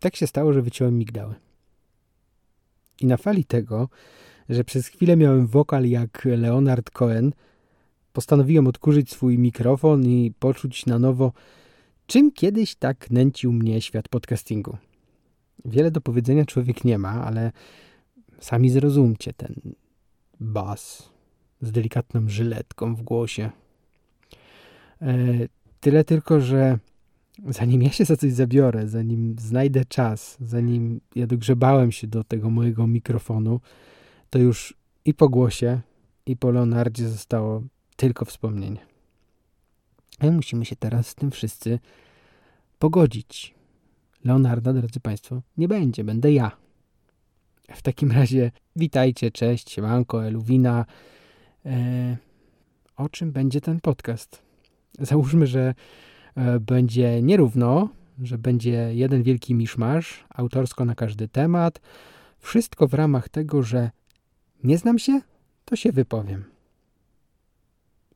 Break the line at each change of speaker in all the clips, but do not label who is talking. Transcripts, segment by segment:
tak się stało, że wyciąłem migdały. I na fali tego, że przez chwilę miałem wokal jak Leonard Cohen, postanowiłem odkurzyć swój mikrofon i poczuć na nowo, czym kiedyś tak nęcił mnie świat podcastingu. Wiele do powiedzenia człowiek nie ma, ale sami zrozumcie ten bas z delikatną żyletką w głosie. E, tyle tylko, że zanim ja się za coś zabiorę, zanim znajdę czas, zanim ja dogrzebałem się do tego mojego mikrofonu, to już i po głosie, i po Leonardzie zostało tylko wspomnienie. My musimy się teraz z tym wszyscy pogodzić. Leonarda, drodzy Państwo, nie będzie, będę ja. W takim razie witajcie, cześć, siemanko, Eluwina. E, o czym będzie ten podcast? Załóżmy, że będzie nierówno, że będzie jeden wielki miszmasz, autorsko na każdy temat. Wszystko w ramach tego, że nie znam się, to się wypowiem.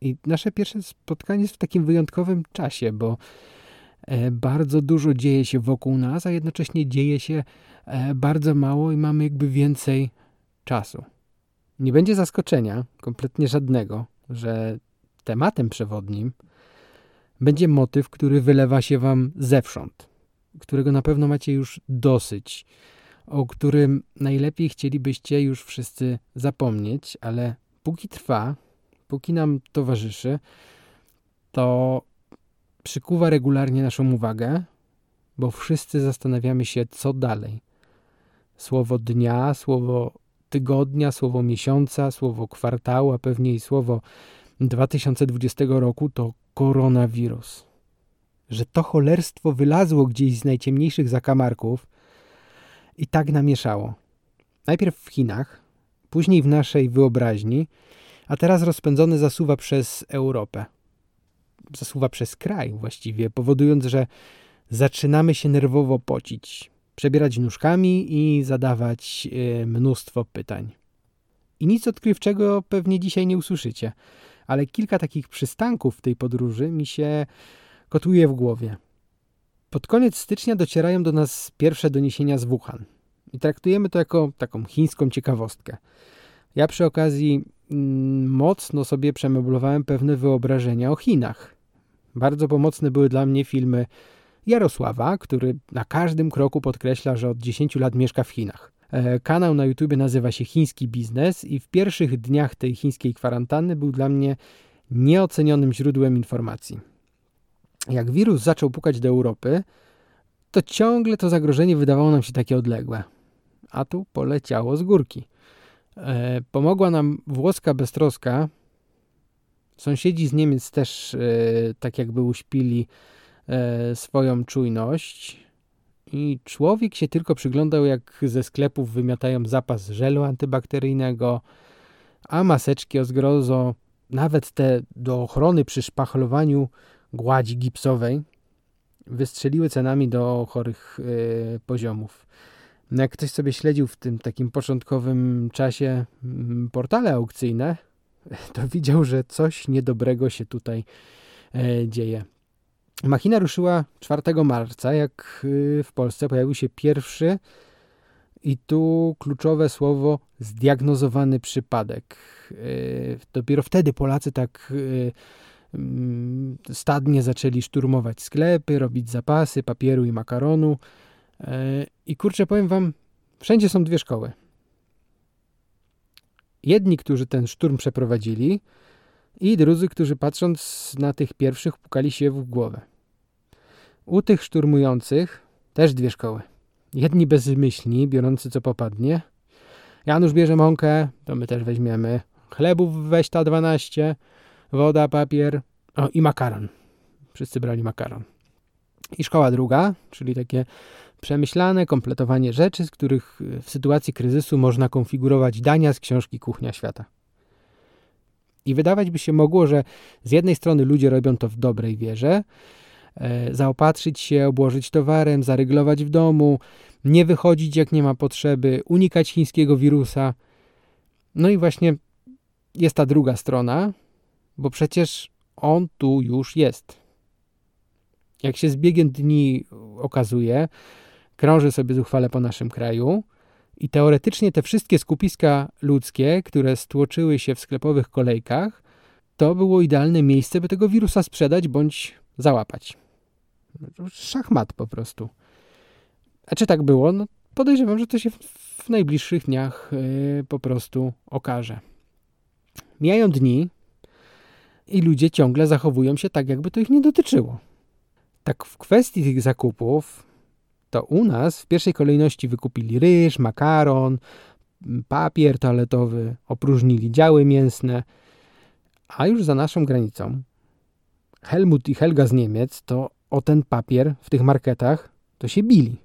I nasze pierwsze spotkanie jest w takim wyjątkowym czasie, bo e, bardzo dużo dzieje się wokół nas, a jednocześnie dzieje się e, bardzo mało i mamy jakby więcej czasu. Nie będzie zaskoczenia, kompletnie żadnego, że tematem przewodnim będzie motyw, który wylewa się wam zewsząd, którego na pewno macie już dosyć, o którym najlepiej chcielibyście już wszyscy zapomnieć, ale póki trwa, póki nam towarzyszy, to przykuwa regularnie naszą uwagę, bo wszyscy zastanawiamy się, co dalej. Słowo dnia, słowo tygodnia, słowo miesiąca, słowo kwartału, a pewnie i słowo 2020 roku to koronawirus. Że to cholerstwo wylazło gdzieś z najciemniejszych zakamarków i tak namieszało. Najpierw w Chinach, później w naszej wyobraźni, a teraz rozpędzony zasuwa przez Europę. Zasuwa przez kraj właściwie, powodując, że zaczynamy się nerwowo pocić, przebierać nóżkami i zadawać yy, mnóstwo pytań. I nic odkrywczego pewnie dzisiaj nie usłyszycie, ale kilka takich przystanków w tej podróży mi się kotuje w głowie. Pod koniec stycznia docierają do nas pierwsze doniesienia z Wuhan i traktujemy to jako taką chińską ciekawostkę. Ja przy okazji mm, mocno sobie przemeblowałem pewne wyobrażenia o Chinach. Bardzo pomocne były dla mnie filmy Jarosława, który na każdym kroku podkreśla, że od 10 lat mieszka w Chinach. E, kanał na YouTube nazywa się Chiński Biznes i w pierwszych dniach tej chińskiej kwarantanny był dla mnie nieocenionym źródłem informacji. Jak wirus zaczął pukać do Europy, to ciągle to zagrożenie wydawało nam się takie odległe. A tu poleciało z górki. E, pomogła nam włoska beztroska. Sąsiedzi z Niemiec też e, tak jakby uśpili e, swoją czujność. I człowiek się tylko przyglądał, jak ze sklepów wymiatają zapas żelu antybakteryjnego, a maseczki o zgrozo, nawet te do ochrony przy szpachlowaniu gładzi gipsowej, wystrzeliły cenami do chorych y, poziomów. No jak ktoś sobie śledził w tym takim początkowym czasie mm, portale aukcyjne, to widział, że coś niedobrego się tutaj e, dzieje. Machina ruszyła 4 marca, jak y, w Polsce pojawił się pierwszy i tu kluczowe słowo zdiagnozowany przypadek. Y, dopiero wtedy Polacy tak y, mm, stadnie zaczęli szturmować sklepy, robić zapasy papieru i makaronu. I kurczę, powiem wam, wszędzie są dwie szkoły. Jedni, którzy ten szturm przeprowadzili, i drudzy, którzy patrząc na tych pierwszych pukali się w głowę. U tych szturmujących też dwie szkoły. Jedni bezmyślni, biorący co popadnie. Janusz bierze mąkę, to my też weźmiemy. Chlebów weź ta 12, woda, papier, o i makaron. Wszyscy brali makaron. I szkoła druga, czyli takie przemyślane kompletowanie rzeczy, z których w sytuacji kryzysu można konfigurować dania z książki Kuchnia Świata. I wydawać by się mogło, że z jednej strony ludzie robią to w dobrej wierze, e, zaopatrzyć się, obłożyć towarem, zaryglować w domu, nie wychodzić jak nie ma potrzeby, unikać chińskiego wirusa. No i właśnie jest ta druga strona, bo przecież on tu już jest. Jak się z biegiem dni okazuje, krąży sobie zuchwale po naszym kraju i teoretycznie te wszystkie skupiska ludzkie, które stłoczyły się w sklepowych kolejkach, to było idealne miejsce, by tego wirusa sprzedać bądź załapać. Szachmat po prostu. A czy tak było? No podejrzewam, że to się w najbliższych dniach yy, po prostu okaże. Mijają dni i ludzie ciągle zachowują się tak, jakby to ich nie dotyczyło. Tak w kwestii tych zakupów, to u nas w pierwszej kolejności wykupili ryż, makaron, papier toaletowy, opróżnili działy mięsne, a już za naszą granicą Helmut i Helga z Niemiec to o ten papier w tych marketach to się bili.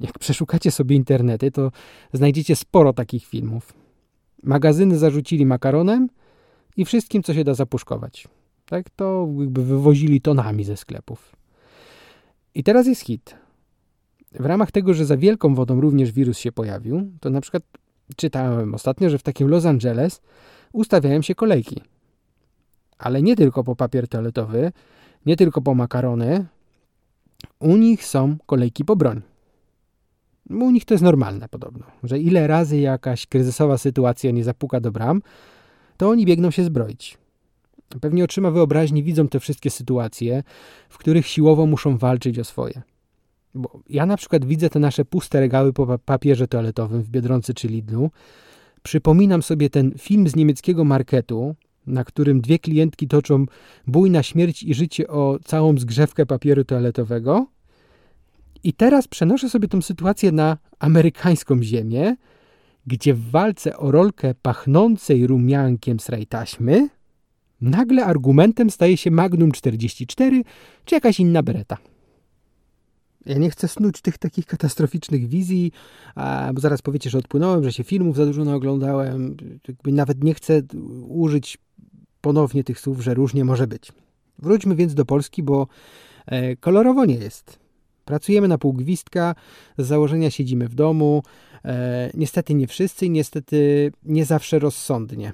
Jak przeszukacie sobie internety, to znajdziecie sporo takich filmów. Magazyny zarzucili makaronem i wszystkim, co się da zapuszkować. Tak to jakby wywozili tonami ze sklepów. I teraz jest hit. W ramach tego, że za wielką wodą również wirus się pojawił, to na przykład czytałem ostatnio, że w takim Los Angeles ustawiają się kolejki. Ale nie tylko po papier toaletowy, nie tylko po makarony. U nich są kolejki po broń. U nich to jest normalne podobno, że ile razy jakaś kryzysowa sytuacja nie zapuka do bram, to oni biegną się zbroić. Pewnie oczyma wyobraźni widzą te wszystkie sytuacje, w których siłowo muszą walczyć o swoje. Bo ja na przykład widzę te nasze puste regały po papierze toaletowym w Biedronce czy Lidlu. Przypominam sobie ten film z niemieckiego marketu, na którym dwie klientki toczą bój na śmierć i życie o całą zgrzewkę papieru toaletowego. I teraz przenoszę sobie tę sytuację na amerykańską ziemię, gdzie w walce o rolkę pachnącej rumiankiem z rajtaśmy nagle argumentem staje się Magnum 44 czy jakaś inna bereta. Ja nie chcę snuć tych takich katastroficznych wizji, bo zaraz powiecie, że odpłynąłem, że się filmów za dużo naoglądałem. Jakby nawet nie chcę użyć ponownie tych słów, że różnie może być. Wróćmy więc do Polski, bo e, kolorowo nie jest. Pracujemy na pół gwizdka, z założenia siedzimy w domu. E, niestety nie wszyscy niestety nie zawsze rozsądnie.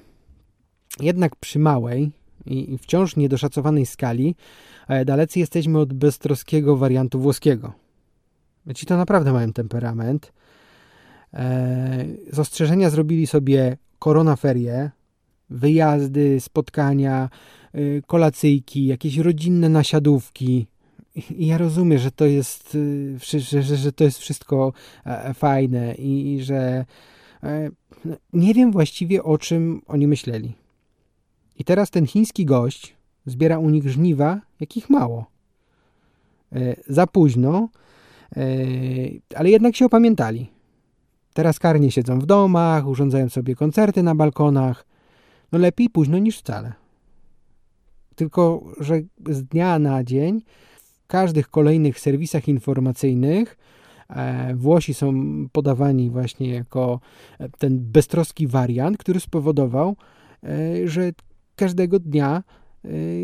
Jednak przy małej i wciąż niedoszacowanej skali e, dalecy jesteśmy od beztroskiego wariantu włoskiego. Ci to naprawdę mają temperament. E, z ostrzeżenia zrobili sobie koronaferie, wyjazdy, spotkania, e, kolacyjki, jakieś rodzinne nasiadówki. I ja rozumiem, że to jest, że, że, to jest wszystko fajne i, i że no, nie wiem właściwie o czym oni myśleli. I teraz ten chiński gość zbiera u nich żniwa, jakich mało. Za późno, ale jednak się opamiętali. Teraz karnie siedzą w domach, urządzają sobie koncerty na balkonach. No lepiej późno niż wcale. Tylko, że z dnia na dzień w każdych kolejnych serwisach informacyjnych e, Włosi są podawani właśnie jako e, ten beztroski wariant, który spowodował, e, że każdego dnia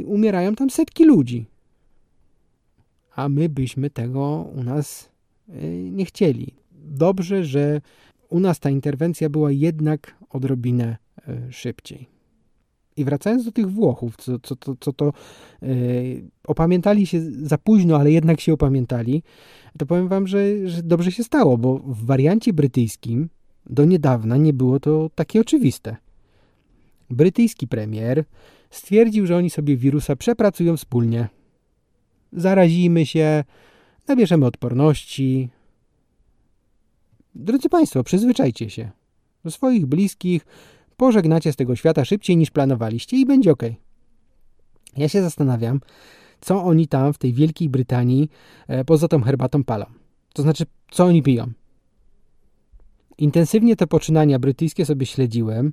umierają tam setki ludzi a my byśmy tego u nas y, nie chcieli. Dobrze, że u nas ta interwencja była jednak odrobinę y, szybciej. I wracając do tych Włochów, co, co, co, co to yy, opamiętali się za późno, ale jednak się opamiętali, to powiem wam, że, że dobrze się stało, bo w wariancie brytyjskim do niedawna nie było to takie oczywiste. Brytyjski premier stwierdził, że oni sobie wirusa przepracują wspólnie zarazimy się, nabierzemy odporności. Drodzy Państwo, przyzwyczajcie się. Do swoich bliskich pożegnacie z tego świata szybciej niż planowaliście i będzie ok. Ja się zastanawiam, co oni tam w tej Wielkiej Brytanii e, poza tą herbatą palą. To znaczy, co oni piją. Intensywnie te poczynania brytyjskie sobie śledziłem.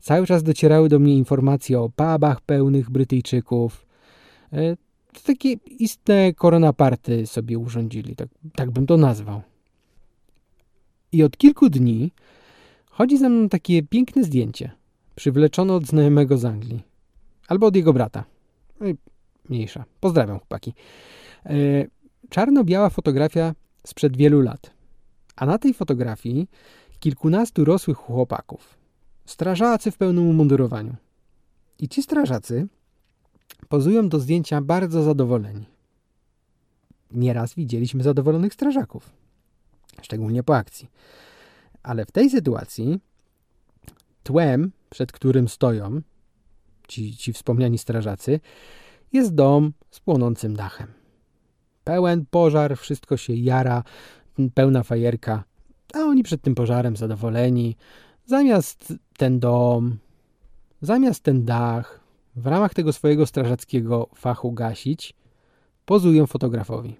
Cały czas docierały do mnie informacje o pubach pełnych Brytyjczyków. E, to takie istne koronaparty sobie urządzili, tak, tak bym to nazwał. I od kilku dni chodzi za mną takie piękne zdjęcie, przywleczone od znajomego z Anglii. Albo od jego brata. No mniejsza. Pozdrawiam, chłopaki. E, czarno-biała fotografia sprzed wielu lat. A na tej fotografii kilkunastu rosłych chłopaków. Strażacy w pełnym umundurowaniu. I ci strażacy Pozują do zdjęcia bardzo zadowoleni. Nieraz widzieliśmy zadowolonych strażaków. szczególnie po akcji. Ale w tej sytuacji tłem, przed którym stoją ci, ci wspomniani strażacy, jest dom z płonącym dachem. Pełen pożar, wszystko się jara, pełna fajerka, a oni przed tym pożarem zadowoleni. Zamiast ten dom, zamiast ten dach w ramach tego swojego strażackiego fachu gasić, pozują fotografowi.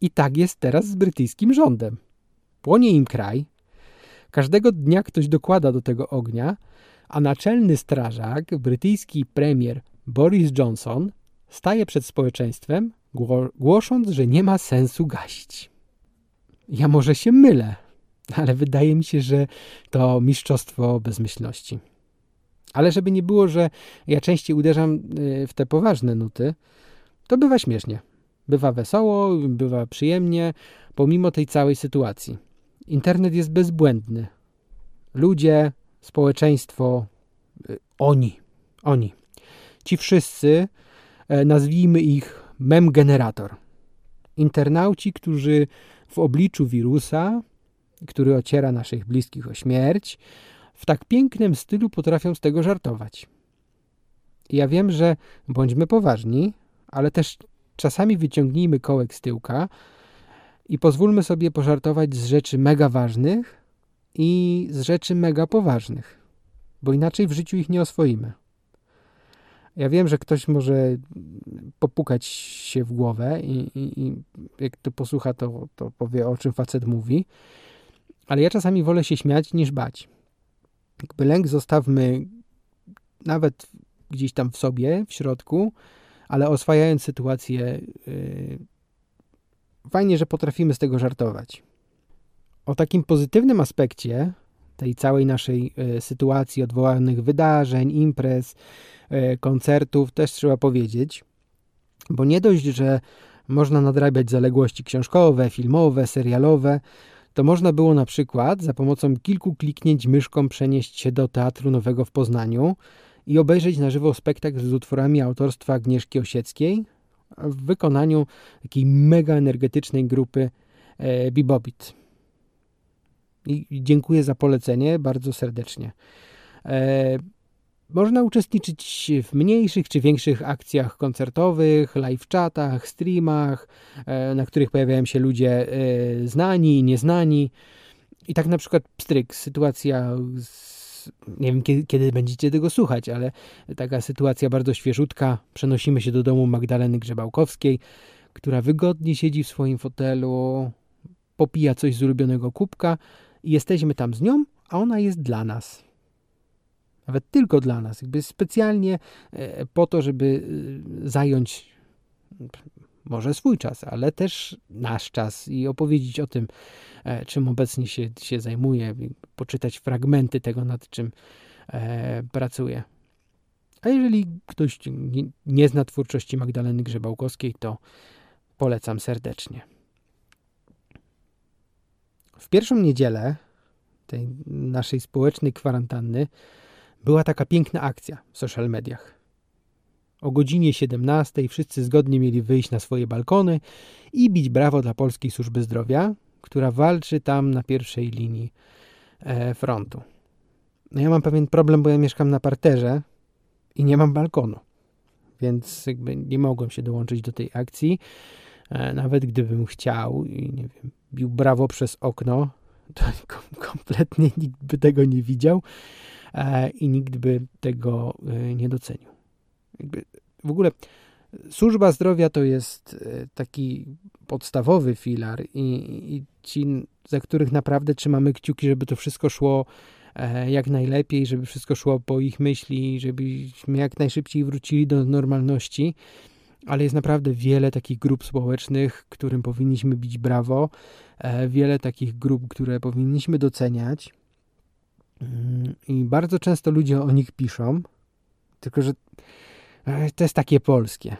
I tak jest teraz z brytyjskim rządem. Płonie im kraj, każdego dnia ktoś dokłada do tego ognia, a naczelny strażak, brytyjski premier Boris Johnson, staje przed społeczeństwem, głosząc, że nie ma sensu gasić. Ja może się mylę, ale wydaje mi się, że to mistrzostwo bezmyślności. Ale żeby nie było, że ja częściej uderzam y, w te poważne nuty, to bywa śmiesznie. Bywa wesoło, bywa przyjemnie, pomimo tej całej sytuacji. Internet jest bezbłędny. Ludzie, społeczeństwo, y, oni, oni. Ci wszyscy, e, nazwijmy ich mem generator. Internauci, którzy w obliczu wirusa, który ociera naszych bliskich o śmierć, w tak pięknym stylu potrafią z tego żartować. Ja wiem, że bądźmy poważni, ale też czasami wyciągnijmy kołek z tyłka i pozwólmy sobie pożartować z rzeczy mega ważnych i z rzeczy mega poważnych, bo inaczej w życiu ich nie oswoimy. Ja wiem, że ktoś może popukać się w głowę i, i, i jak to posłucha, to, to powie, o czym facet mówi, ale ja czasami wolę się śmiać niż bać. Jakby lęk zostawmy nawet gdzieś tam w sobie, w środku, ale oswajając sytuację, yy, fajnie, że potrafimy z tego żartować. O takim pozytywnym aspekcie tej całej naszej yy, sytuacji, odwołanych wydarzeń, imprez, yy, koncertów też trzeba powiedzieć, bo nie dość, że można nadrabiać zaległości książkowe, filmowe, serialowe, to można było na przykład za pomocą kilku kliknięć myszką przenieść się do Teatru Nowego w Poznaniu i obejrzeć na żywo spektakl z utworami autorstwa Agnieszki Osieckiej w wykonaniu takiej mega energetycznej grupy e, Bibobit. I dziękuję za polecenie bardzo serdecznie. E, można uczestniczyć w mniejszych czy większych akcjach koncertowych, live chatach, streamach, e, na których pojawiają się ludzie e, znani i nieznani. I tak na przykład pstryk, sytuacja, z, nie wiem kiedy, kiedy, będziecie tego słuchać, ale taka sytuacja bardzo świeżutka. Przenosimy się do domu Magdaleny Grzebałkowskiej, która wygodnie siedzi w swoim fotelu, popija coś z ulubionego kubka i jesteśmy tam z nią, a ona jest dla nas nawet tylko dla nas, jakby specjalnie e, po to, żeby e, zająć może swój czas, ale też nasz czas i opowiedzieć o tym, e, czym obecnie się, się zajmuje, poczytać fragmenty tego, nad czym pracuje. A jeżeli ktoś nie, nie zna twórczości Magdaleny Grzebałkowskiej, to polecam serdecznie. W pierwszą niedzielę tej naszej społecznej kwarantanny była taka piękna akcja w social mediach. O godzinie 17 wszyscy zgodnie mieli wyjść na swoje balkony i bić brawo dla Polskiej Służby Zdrowia, która walczy tam na pierwszej linii e, frontu. No ja mam pewien problem, bo ja mieszkam na parterze i nie mam balkonu, więc jakby nie mogłem się dołączyć do tej akcji. E, nawet gdybym chciał i nie wiem, bił brawo przez okno, to kompletnie nikt by tego nie widział. E, i nikt by tego e, nie docenił. Jakby w ogóle służba zdrowia to jest e, taki podstawowy filar i, i ci, za których naprawdę trzymamy kciuki, żeby to wszystko szło jak najlepiej, żeby wszystko szło po ich myśli, żebyśmy jak najszybciej wrócili do normalności. Ale jest naprawdę wiele takich grup społecznych, którym powinniśmy bić brawo, wiele takich grup, które powinniśmy doceniać. I bardzo często ludzie o nich piszą, tylko że e, to jest takie polskie.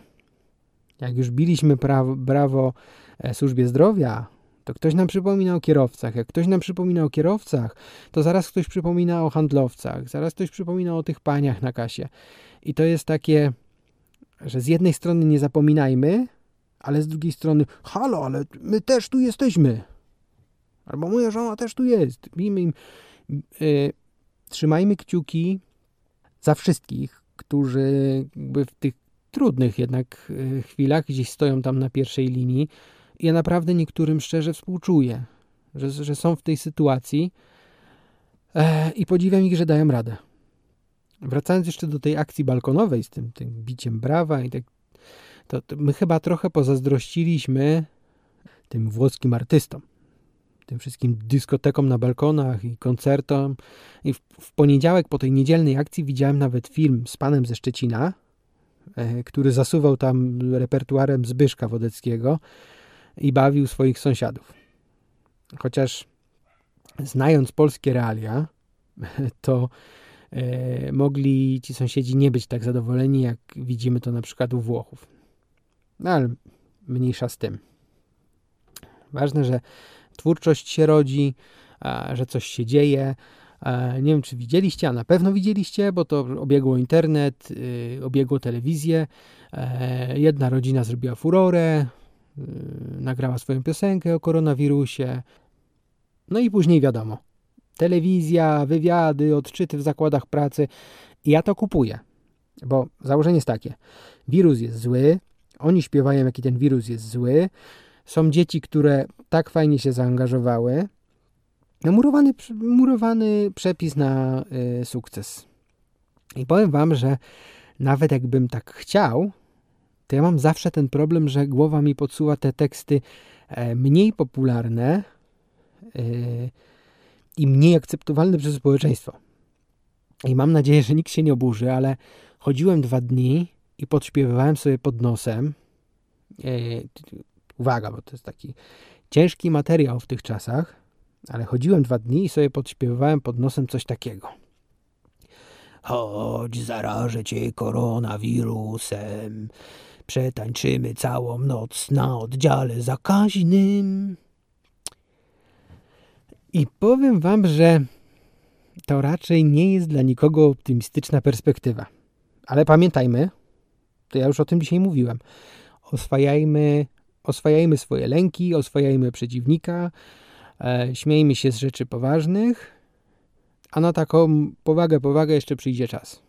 Jak już biliśmy prawo, brawo e, służbie zdrowia, to ktoś nam przypomina o kierowcach. Jak ktoś nam przypomina o kierowcach, to zaraz ktoś przypomina o handlowcach, zaraz ktoś przypomina o tych paniach na kasie. I to jest takie, że z jednej strony nie zapominajmy, ale z drugiej strony, halo, ale my też tu jesteśmy. Albo moja żona też tu jest. Bijmy im. Yy, trzymajmy kciuki za wszystkich, którzy w tych trudnych jednak y, chwilach gdzieś stoją tam na pierwszej linii. Ja naprawdę niektórym szczerze współczuję, że, że są w tej sytuacji e, i podziwiam ich, że dają radę. Wracając jeszcze do tej akcji balkonowej z tym, tym biciem brawa i tak, to, to my chyba trochę pozazdrościliśmy tym włoskim artystom tym wszystkim dyskotekom na balkonach i koncertom. I w, w, poniedziałek po tej niedzielnej akcji widziałem nawet film z panem ze Szczecina, e, który zasuwał tam repertuarem Zbyszka Wodeckiego i bawił swoich sąsiadów. Chociaż znając polskie realia, to e, mogli ci sąsiedzi nie być tak zadowoleni, jak widzimy to na przykład u Włochów. No ale mniejsza z tym. Ważne, że twórczość się rodzi, że coś się dzieje. Nie wiem, czy widzieliście, a na pewno widzieliście, bo to obiegło internet, y, obiegło telewizję. E, jedna rodzina zrobiła furorę, y, nagrała swoją piosenkę o koronawirusie. No i później wiadomo, telewizja, wywiady, odczyty w zakładach pracy. Ja to kupuję, bo założenie jest takie: wirus jest zły, oni śpiewają, jaki ten wirus jest zły. Są dzieci, które tak fajnie się zaangażowały. No, murowany, murowany przepis na y, sukces. I powiem Wam, że nawet jakbym tak chciał, to ja mam zawsze ten problem, że głowa mi podsuwa te teksty e, mniej popularne y, i mniej akceptowalne przez społeczeństwo. I mam nadzieję, że nikt się nie oburzy, ale chodziłem dwa dni i podśpiewywałem sobie pod nosem. Uwaga, bo to jest taki ciężki materiał w tych czasach, ale chodziłem dwa dni i sobie podśpiewałem pod nosem coś takiego. Chodź, zarażę cię koronawirusem, przetańczymy całą noc na oddziale zakaźnym. I powiem wam, że to raczej nie jest dla nikogo optymistyczna perspektywa. Ale pamiętajmy, to ja już o tym dzisiaj mówiłem, oswajajmy oswajajmy swoje lęki, oswajajmy przeciwnika, e, śmiejmy się z rzeczy poważnych, a na taką powagę, powagę jeszcze przyjdzie czas.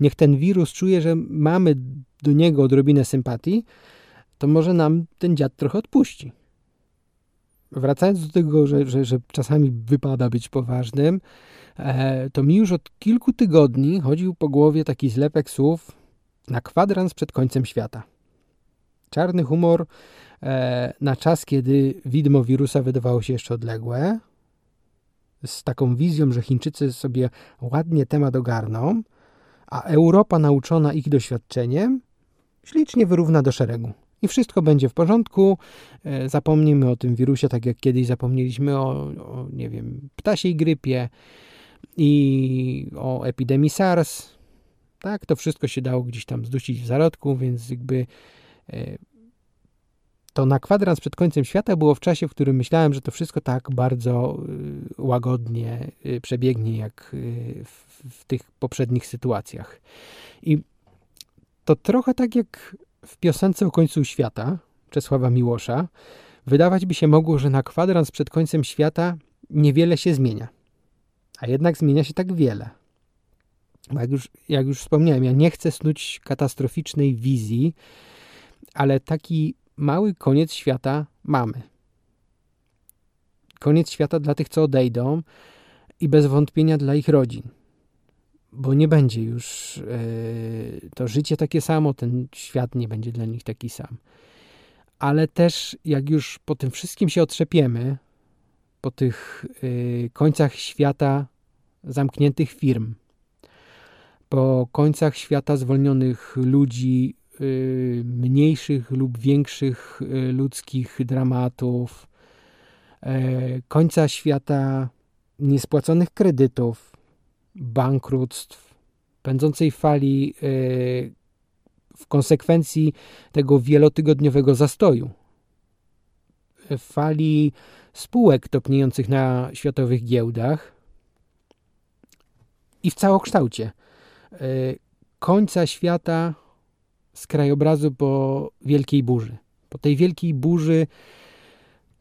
Niech ten wirus czuje, że mamy do niego odrobinę sympatii, to może nam ten dziad trochę odpuści. Wracając do tego, że, że, że czasami wypada być poważnym, e, to mi już od kilku tygodni chodził po głowie taki zlepek słów na kwadrans przed końcem świata. Czarny humor e, na czas, kiedy widmo wirusa wydawało się jeszcze odległe, z taką wizją, że Chińczycy sobie ładnie temat ogarną, a Europa nauczona ich doświadczeniem ślicznie wyrówna do szeregu. I wszystko będzie w porządku. E, zapomnimy o tym wirusie, tak jak kiedyś zapomnieliśmy o, o nie wiem, ptasiej grypie i o epidemii SARS. Tak, to wszystko się dało gdzieś tam zdusić w zarodku, więc jakby to na kwadrans przed końcem świata było w czasie, w którym myślałem, że to wszystko tak bardzo e, łagodnie e, przebiegnie, jak w tych poprzednich sytuacjach. I to trochę tak jak w piosence o końcu świata Czesława Miłosza, wydawać by się mogło, że na kwadrans przed końcem świata niewiele się zmienia. A jednak zmienia się tak wiele. jak już, jak już wspomniałem, ja nie chcę snuć katastroficznej wizji, ale taki mały koniec świata mamy. Koniec świata dla tych, co odejdą i bez wątpienia dla ich rodzin. Bo nie będzie już yy, to życie takie samo, ten świat nie będzie dla nich taki sam. Ale też, jak już po tym wszystkim się otrzepiemy, po tych yy, końcach świata zamkniętych firm, po końcach świata zwolnionych ludzi mniejszych lub większych y, ludzkich dramatów, e, końca świata niespłaconych kredytów, bankructw, pędzącej fali y, w konsekwencji tego wielotygodniowego zastoju, fali spółek topniejących na światowych giełdach i w całokształcie. Końca świata z krajobrazu po wielkiej burzy. Po tej wielkiej burzy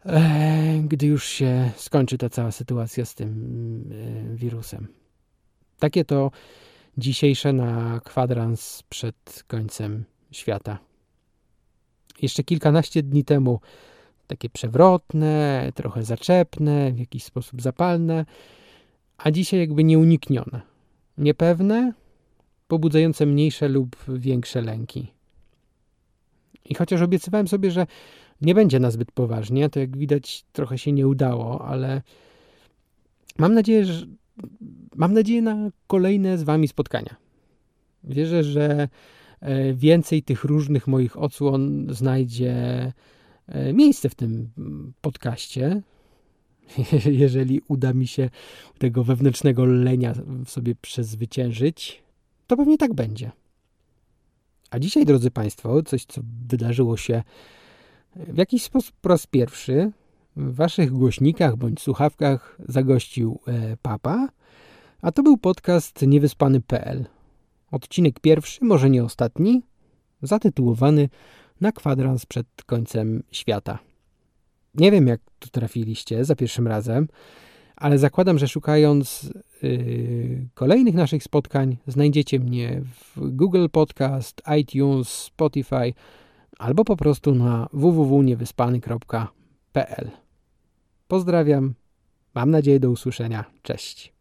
e, gdy już się skończy ta cała sytuacja z tym e, wirusem. Takie to dzisiejsze na kwadrans przed końcem świata. Jeszcze kilkanaście dni temu takie przewrotne, trochę zaczepne, w jakiś sposób zapalne, a dzisiaj jakby nieuniknione. Niepewne, pobudzające mniejsze lub większe lęki. I chociaż obiecywałem sobie, że nie będzie na zbyt poważnie, to jak widać trochę się nie udało, ale mam nadzieję, że mam nadzieję na kolejne z wami spotkania. Wierzę, że e, więcej tych różnych moich odsłon znajdzie e, miejsce w tym podcaście. Jeżeli uda mi się tego wewnętrznego lenia sobie przezwyciężyć, to pewnie tak będzie. A dzisiaj, drodzy Państwo, coś, co wydarzyło się w jakiś sposób po raz pierwszy w Waszych głośnikach bądź słuchawkach zagościł e, Papa, a to był podcast niewyspany.pl. Odcinek pierwszy, może nie ostatni, zatytułowany Na kwadrans przed końcem świata. Nie wiem, jak tu trafiliście za pierwszym razem, ale zakładam, że szukając yy, kolejnych naszych spotkań znajdziecie mnie w Google Podcast, iTunes, Spotify albo po prostu na www.niewyspany.pl. Pozdrawiam, mam nadzieję do usłyszenia. Cześć.